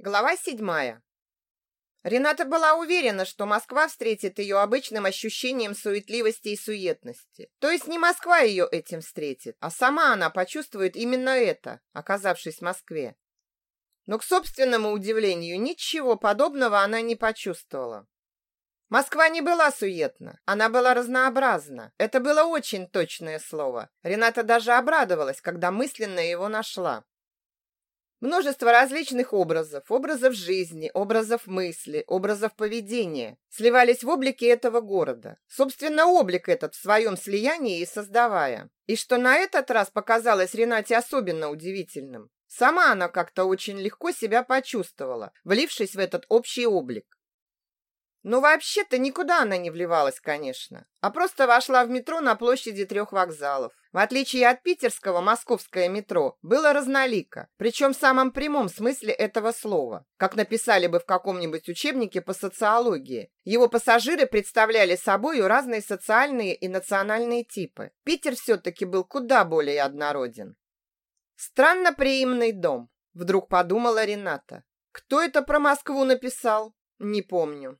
Глава седьмая. Рената была уверена, что Москва встретит ее обычным ощущением суетливости и суетности. То есть не Москва ее этим встретит, а сама она почувствует именно это, оказавшись в Москве. Но, к собственному удивлению, ничего подобного она не почувствовала. Москва не была суетна, она была разнообразна. Это было очень точное слово. Рената даже обрадовалась, когда мысленно его нашла. Множество различных образов, образов жизни, образов мысли, образов поведения сливались в облике этого города. Собственно, облик этот в своем слиянии и создавая. И что на этот раз показалось Ренате особенно удивительным. Сама она как-то очень легко себя почувствовала, влившись в этот общий облик. Ну, вообще-то никуда она не вливалась, конечно, а просто вошла в метро на площади трех вокзалов. В отличие от питерского, московское метро было разнолико, причем в самом прямом смысле этого слова, как написали бы в каком-нибудь учебнике по социологии. Его пассажиры представляли собой разные социальные и национальные типы. Питер все-таки был куда более однороден. Странно приимный дом, вдруг подумала Рената. Кто это про Москву написал? Не помню.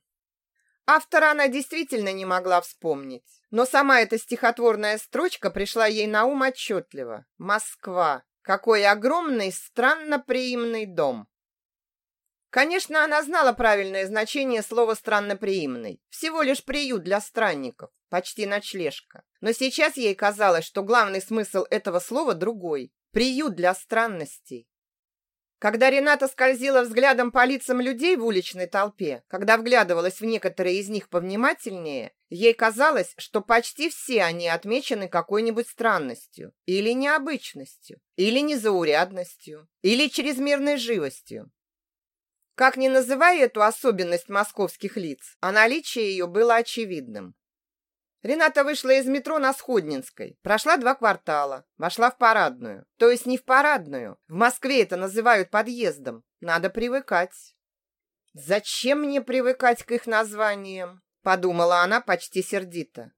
Автора она действительно не могла вспомнить, но сама эта стихотворная строчка пришла ей на ум отчетливо. Москва. Какой огромный, странно приимный дом. Конечно, она знала правильное значение слова «странноприимный». Всего лишь приют для странников, почти ночлежка. Но сейчас ей казалось, что главный смысл этого слова другой. Приют для странностей. Когда Рената скользила взглядом по лицам людей в уличной толпе, когда вглядывалась в некоторые из них повнимательнее, ей казалось, что почти все они отмечены какой-нибудь странностью, или необычностью, или незаурядностью, или чрезмерной живостью. Как ни называя эту особенность московских лиц, а наличие ее было очевидным. Рената вышла из метро на Сходнинской, прошла два квартала, вошла в парадную. То есть не в парадную. В Москве это называют подъездом. Надо привыкать. Зачем мне привыкать к их названиям? Подумала она почти сердито.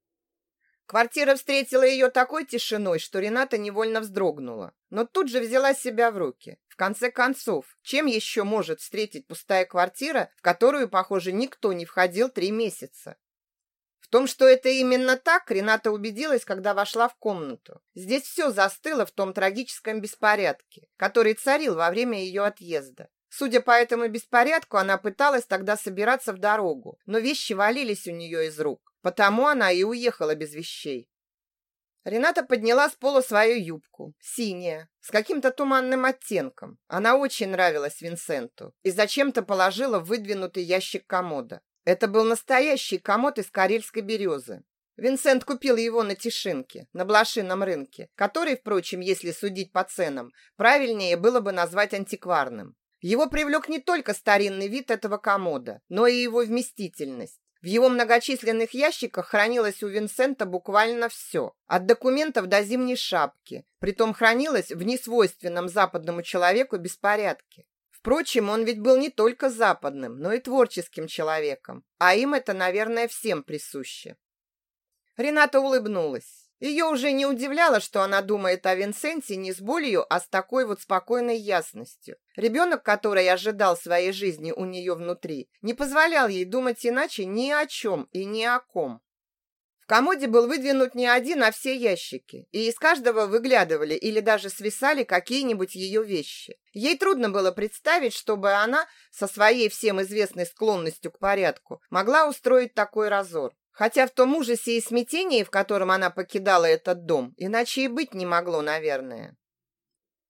Квартира встретила ее такой тишиной, что Рената невольно вздрогнула, но тут же взяла себя в руки. В конце концов, чем еще может встретить пустая квартира, в которую, похоже, никто не входил три месяца? Том, что это именно так, Рената убедилась, когда вошла в комнату. Здесь все застыло в том трагическом беспорядке, который царил во время ее отъезда. Судя по этому беспорядку, она пыталась тогда собираться в дорогу, но вещи валились у нее из рук, потому она и уехала без вещей. Рената подняла с пола свою юбку, синяя, с каким-то туманным оттенком. Она очень нравилась Винсенту и зачем-то положила в выдвинутый ящик комода. Это был настоящий комод из карельской березы. Винсент купил его на Тишинке, на блошином рынке, который, впрочем, если судить по ценам, правильнее было бы назвать антикварным. Его привлек не только старинный вид этого комода, но и его вместительность. В его многочисленных ящиках хранилось у Винсента буквально все, от документов до зимней шапки, притом хранилось в несвойственном западному человеку беспорядке. Впрочем, он ведь был не только западным, но и творческим человеком, а им это, наверное, всем присуще. Рената улыбнулась. Ее уже не удивляло, что она думает о Винсенте не с болью, а с такой вот спокойной ясностью. Ребенок, который ожидал своей жизни у нее внутри, не позволял ей думать иначе ни о чем и ни о ком комоде был выдвинут не один, а все ящики, и из каждого выглядывали или даже свисали какие-нибудь ее вещи. Ей трудно было представить, чтобы она, со своей всем известной склонностью к порядку, могла устроить такой разор. Хотя в том ужасе и смятении, в котором она покидала этот дом, иначе и быть не могло, наверное.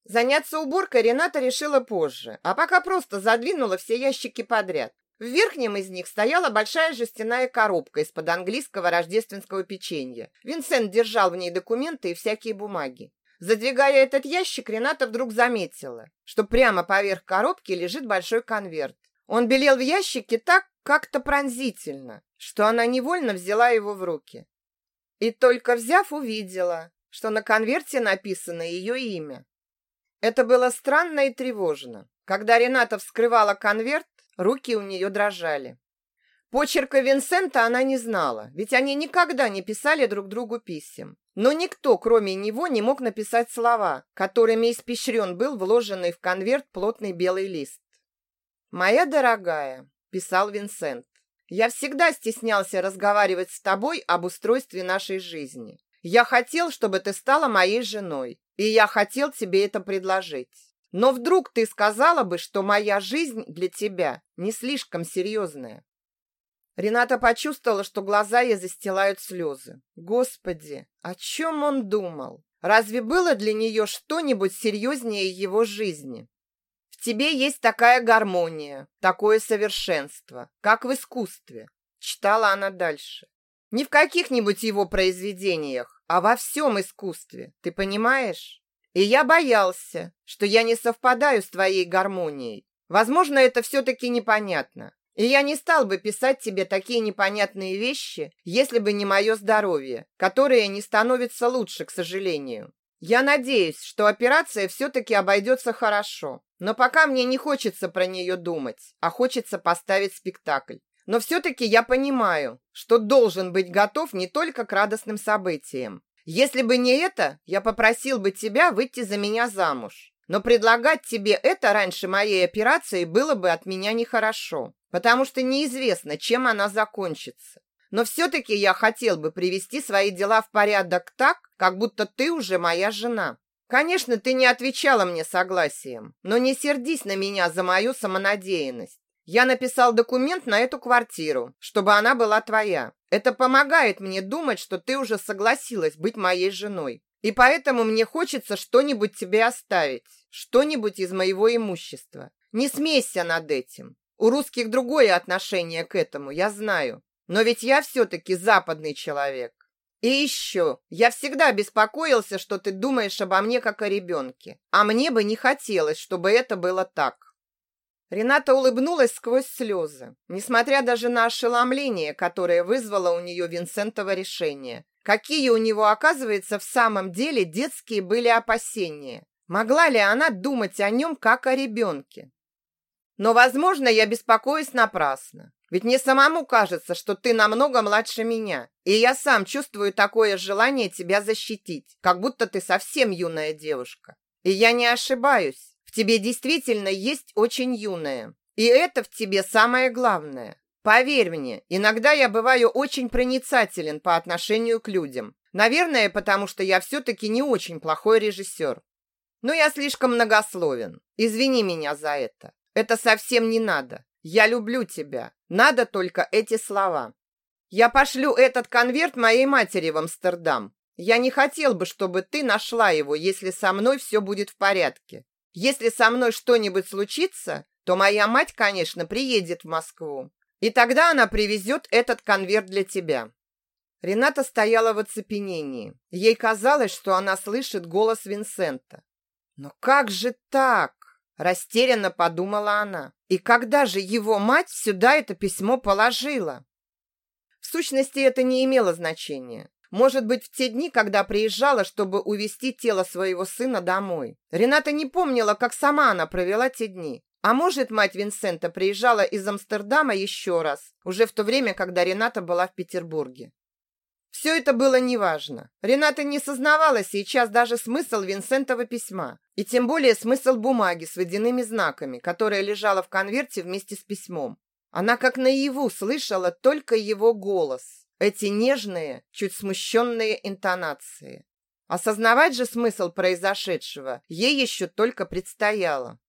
Заняться уборкой Рената решила позже, а пока просто задвинула все ящики подряд. В верхнем из них стояла большая жестяная коробка из-под английского рождественского печенья. Винсент держал в ней документы и всякие бумаги. Задвигая этот ящик, Рената вдруг заметила, что прямо поверх коробки лежит большой конверт. Он белел в ящике так как-то пронзительно, что она невольно взяла его в руки. И только взяв, увидела, что на конверте написано ее имя. Это было странно и тревожно. Когда Рената вскрывала конверт, Руки у нее дрожали. Почерка Винсента она не знала, ведь они никогда не писали друг другу писем. Но никто, кроме него, не мог написать слова, которыми испещрен был вложенный в конверт плотный белый лист. «Моя дорогая», — писал Винсент, «я всегда стеснялся разговаривать с тобой об устройстве нашей жизни. Я хотел, чтобы ты стала моей женой, и я хотел тебе это предложить. Но вдруг ты сказала бы, что моя жизнь для тебя не слишком серьезная. Рената почувствовала, что глаза ей застилают слезы. Господи, о чем он думал? Разве было для нее что-нибудь серьезнее его жизни? В тебе есть такая гармония, такое совершенство, как в искусстве. Читала она дальше. Не в каких-нибудь его произведениях, а во всем искусстве. Ты понимаешь? И я боялся, что я не совпадаю с твоей гармонией. Возможно, это все-таки непонятно. И я не стал бы писать тебе такие непонятные вещи, если бы не мое здоровье, которое не становится лучше, к сожалению. Я надеюсь, что операция все-таки обойдется хорошо, но пока мне не хочется про нее думать, а хочется поставить спектакль. Но все-таки я понимаю, что должен быть готов не только к радостным событиям. Если бы не это, я попросил бы тебя выйти за меня замуж. Но предлагать тебе это раньше моей операции было бы от меня нехорошо потому что неизвестно, чем она закончится. Но все-таки я хотел бы привести свои дела в порядок так, как будто ты уже моя жена. Конечно, ты не отвечала мне согласием, но не сердись на меня за мою самонадеянность. Я написал документ на эту квартиру, чтобы она была твоя. Это помогает мне думать, что ты уже согласилась быть моей женой. И поэтому мне хочется что-нибудь тебе оставить, что-нибудь из моего имущества. Не смейся над этим. У русских другое отношение к этому, я знаю. Но ведь я все-таки западный человек. И еще, я всегда беспокоился, что ты думаешь обо мне как о ребенке. А мне бы не хотелось, чтобы это было так. Рената улыбнулась сквозь слезы, несмотря даже на ошеломление, которое вызвало у нее Винсентово решение. Какие у него, оказывается, в самом деле детские были опасения. Могла ли она думать о нем как о ребенке? Но, возможно, я беспокоюсь напрасно. Ведь мне самому кажется, что ты намного младше меня, и я сам чувствую такое желание тебя защитить, как будто ты совсем юная девушка. И я не ошибаюсь. Тебе действительно есть очень юная. И это в тебе самое главное. Поверь мне, иногда я бываю очень проницателен по отношению к людям. Наверное, потому что я все-таки не очень плохой режиссер. Но я слишком многословен. Извини меня за это. Это совсем не надо. Я люблю тебя. Надо только эти слова. Я пошлю этот конверт моей матери в Амстердам. Я не хотел бы, чтобы ты нашла его, если со мной все будет в порядке. Если со мной что-нибудь случится, то моя мать, конечно, приедет в Москву. И тогда она привезет этот конверт для тебя. Рената стояла в оцепенении. Ей казалось, что она слышит голос Винсента. Но как же так? Растерянно подумала она. И когда же его мать сюда это письмо положила? В сущности, это не имело значения. Может быть, в те дни, когда приезжала, чтобы увезти тело своего сына домой. Рената не помнила, как сама она провела те дни. А может, мать Винсента приезжала из Амстердама еще раз, уже в то время, когда Рената была в Петербурге. Все это было неважно. Рената не сознавала сейчас даже смысл Винсентова письма, и тем более смысл бумаги с водяными знаками, которая лежала в конверте вместе с письмом. Она как наяву слышала только его голос, эти нежные, чуть смущенные интонации. Осознавать же смысл произошедшего ей еще только предстояло.